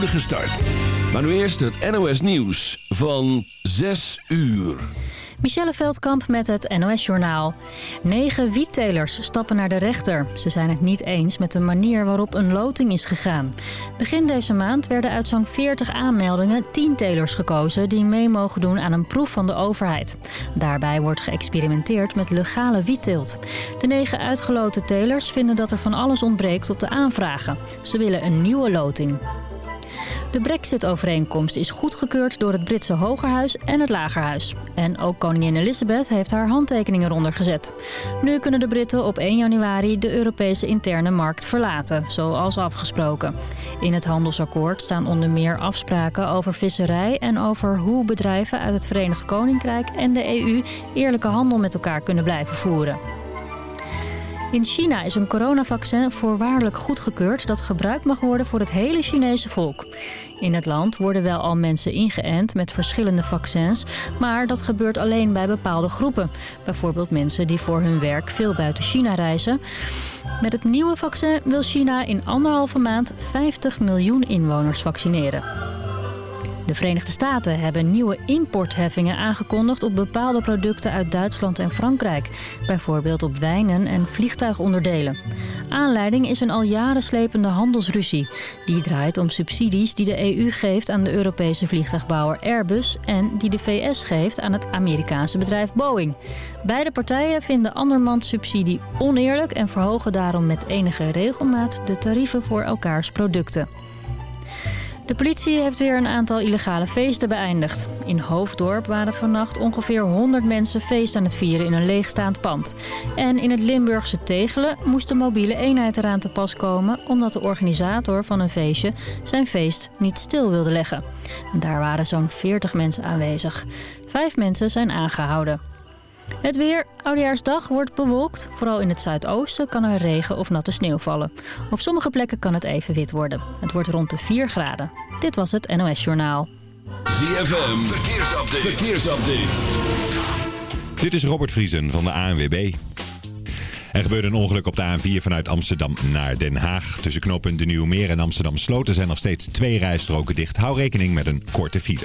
start. Maar nu eerst het NOS Nieuws van 6 uur. Michelle Veldkamp met het NOS-journaal. Negen wiettelers stappen naar de rechter. Ze zijn het niet eens met de manier waarop een loting is gegaan. Begin deze maand werden uit zo'n 40 aanmeldingen 10 telers gekozen... die mee mogen doen aan een proef van de overheid. Daarbij wordt geëxperimenteerd met legale wietteelt. De negen uitgeloten telers vinden dat er van alles ontbreekt op de aanvragen. Ze willen een nieuwe loting. De Brexit-overeenkomst is goedgekeurd door het Britse Hogerhuis en het Lagerhuis. En ook koningin Elizabeth heeft haar handtekeningen eronder gezet. Nu kunnen de Britten op 1 januari de Europese interne markt verlaten, zoals afgesproken. In het handelsakkoord staan onder meer afspraken over visserij... en over hoe bedrijven uit het Verenigd Koninkrijk en de EU eerlijke handel met elkaar kunnen blijven voeren. In China is een coronavaccin voorwaardelijk goedgekeurd dat gebruikt mag worden voor het hele Chinese volk. In het land worden wel al mensen ingeënt met verschillende vaccins, maar dat gebeurt alleen bij bepaalde groepen. Bijvoorbeeld mensen die voor hun werk veel buiten China reizen. Met het nieuwe vaccin wil China in anderhalve maand 50 miljoen inwoners vaccineren. De Verenigde Staten hebben nieuwe importheffingen aangekondigd op bepaalde producten uit Duitsland en Frankrijk. Bijvoorbeeld op wijnen en vliegtuigonderdelen. Aanleiding is een al jaren slepende handelsruzie. Die draait om subsidies die de EU geeft aan de Europese vliegtuigbouwer Airbus... en die de VS geeft aan het Amerikaanse bedrijf Boeing. Beide partijen vinden andermans subsidie oneerlijk... en verhogen daarom met enige regelmaat de tarieven voor elkaars producten. De politie heeft weer een aantal illegale feesten beëindigd. In Hoofddorp waren vannacht ongeveer 100 mensen feest aan het vieren in een leegstaand pand. En in het Limburgse Tegelen moest de mobiele eenheid eraan te pas komen... omdat de organisator van een feestje zijn feest niet stil wilde leggen. daar waren zo'n 40 mensen aanwezig. Vijf mensen zijn aangehouden. Het weer, Oudejaarsdag, wordt bewolkt. Vooral in het zuidoosten kan er regen of natte sneeuw vallen. Op sommige plekken kan het even wit worden. Het wordt rond de 4 graden. Dit was het NOS Journaal. ZFM, verkeersupdate. verkeersupdate. Dit is Robert Vriesen van de ANWB. Er gebeurde een ongeluk op de A4 vanuit Amsterdam naar Den Haag. Tussen knooppunt De Nieuwe Meer en Amsterdam Sloten zijn nog steeds twee rijstroken dicht. Hou rekening met een korte file.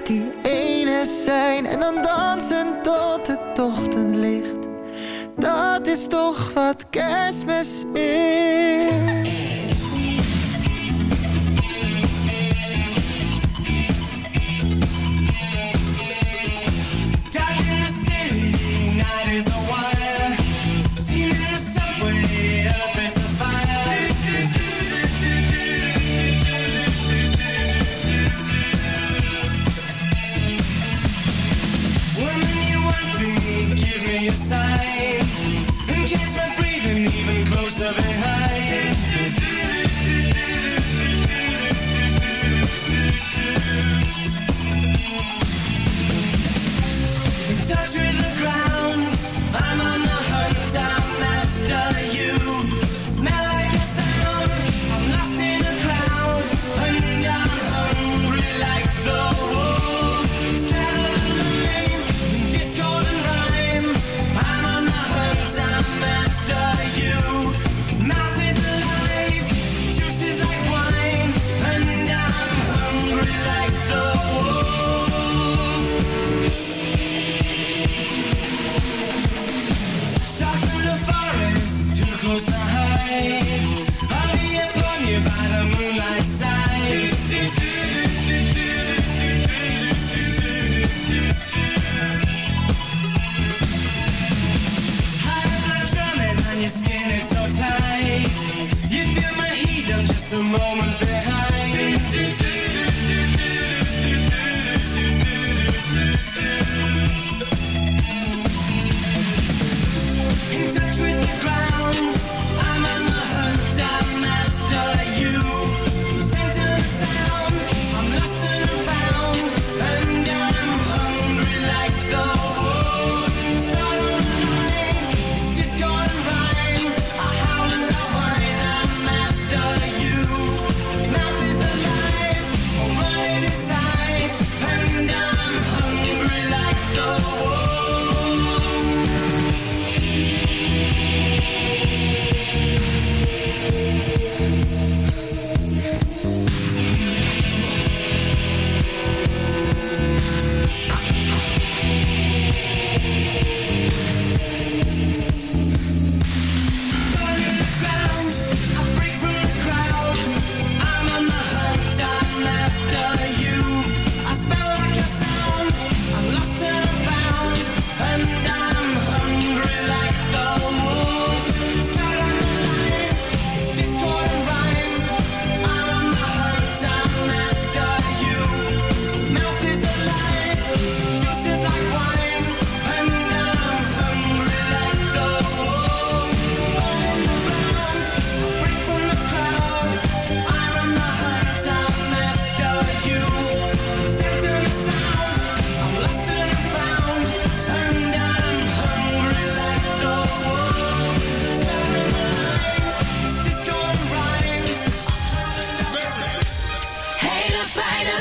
die ene zijn en dan dansen tot het ochtendlicht. Dat is toch wat kerstmis is.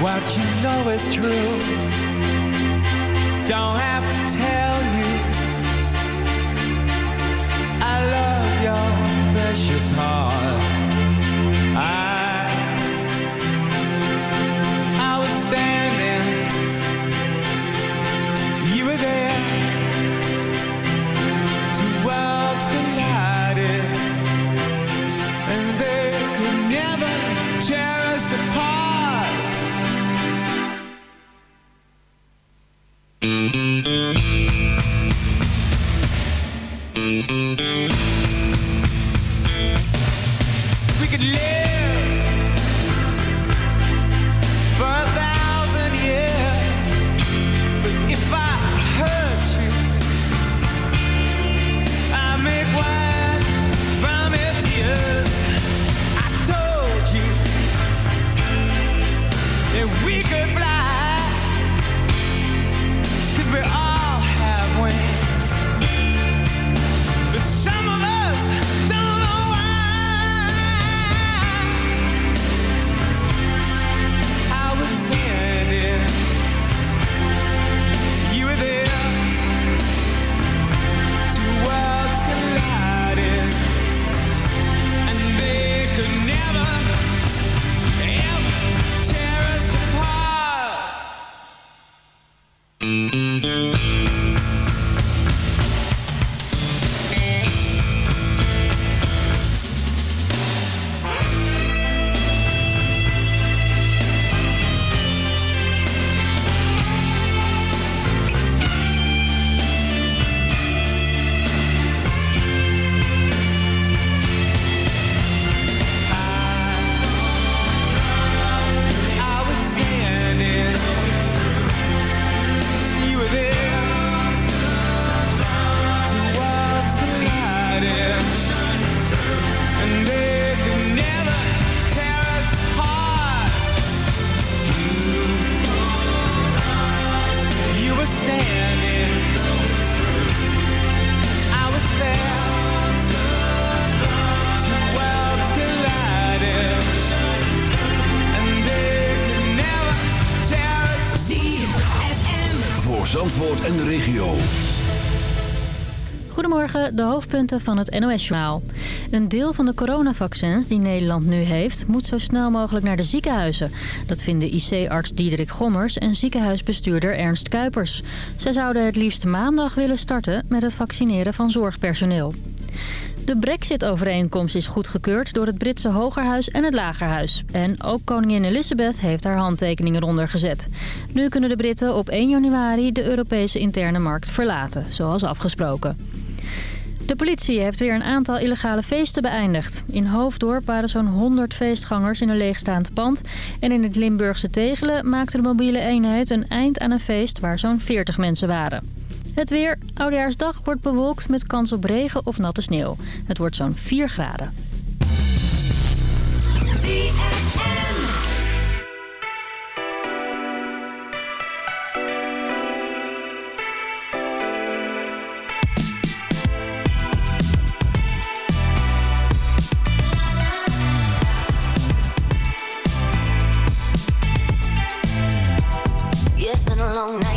What you know is true. Don't have to tell you. I love your precious heart. I I was standing. You were there. hoofdpunten van het NOS-journaal. Een deel van de coronavaccins die Nederland nu heeft... moet zo snel mogelijk naar de ziekenhuizen. Dat vinden IC-arts Diederik Gommers en ziekenhuisbestuurder Ernst Kuipers. Zij zouden het liefst maandag willen starten... met het vaccineren van zorgpersoneel. De brexit-overeenkomst is goedgekeurd door het Britse Hogerhuis en het Lagerhuis. En ook koningin Elizabeth heeft haar handtekening eronder gezet. Nu kunnen de Britten op 1 januari de Europese interne markt verlaten, zoals afgesproken. De politie heeft weer een aantal illegale feesten beëindigd. In Hoofddorp waren zo'n 100 feestgangers in een leegstaand pand. En in het Limburgse Tegelen maakte de mobiele eenheid een eind aan een feest waar zo'n 40 mensen waren. Het weer, Oudejaarsdag, wordt bewolkt met kans op regen of natte sneeuw. Het wordt zo'n 4 graden. long night.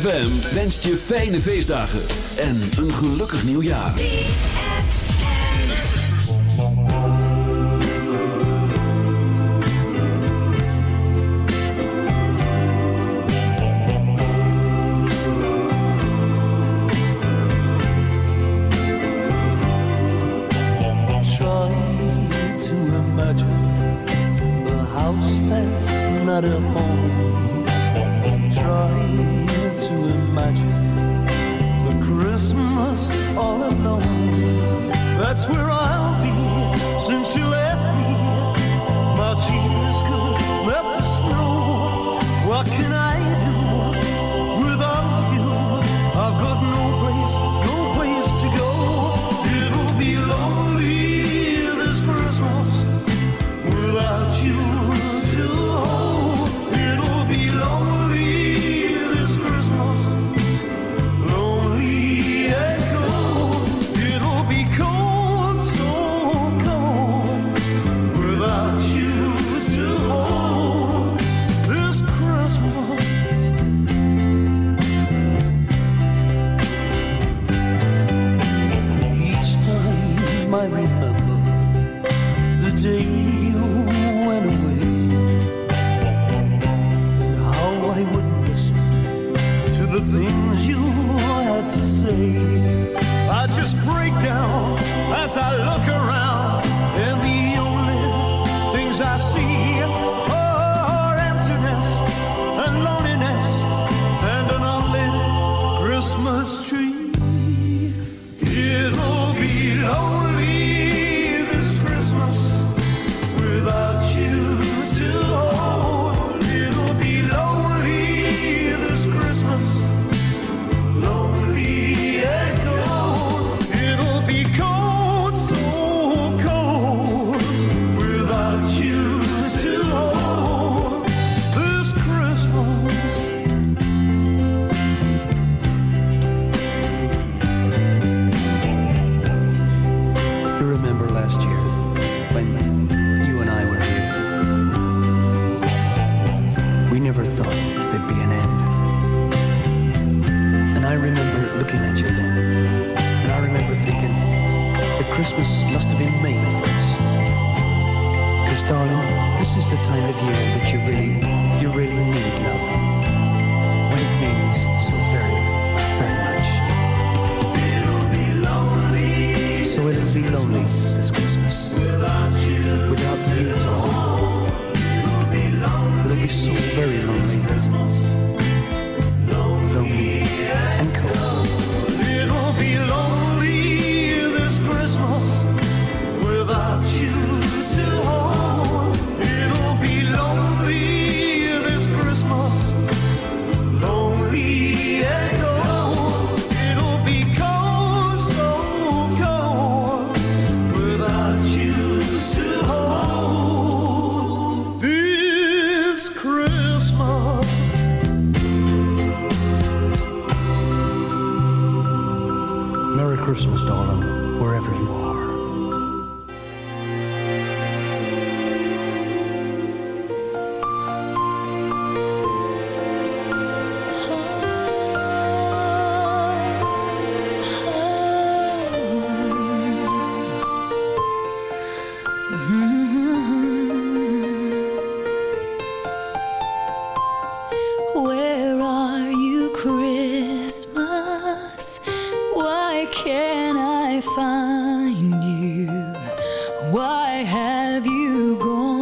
ZFM wenst je fijne feestdagen en een gelukkig nieuwjaar. Try to imagine a house that's not a home The Christmas all alone. That's where I'll be since you left. have you gone?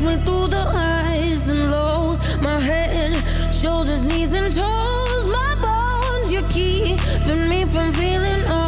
Me through the highs and lows. My head, shoulders, knees, and toes. My bones, you're keeping me from feeling all.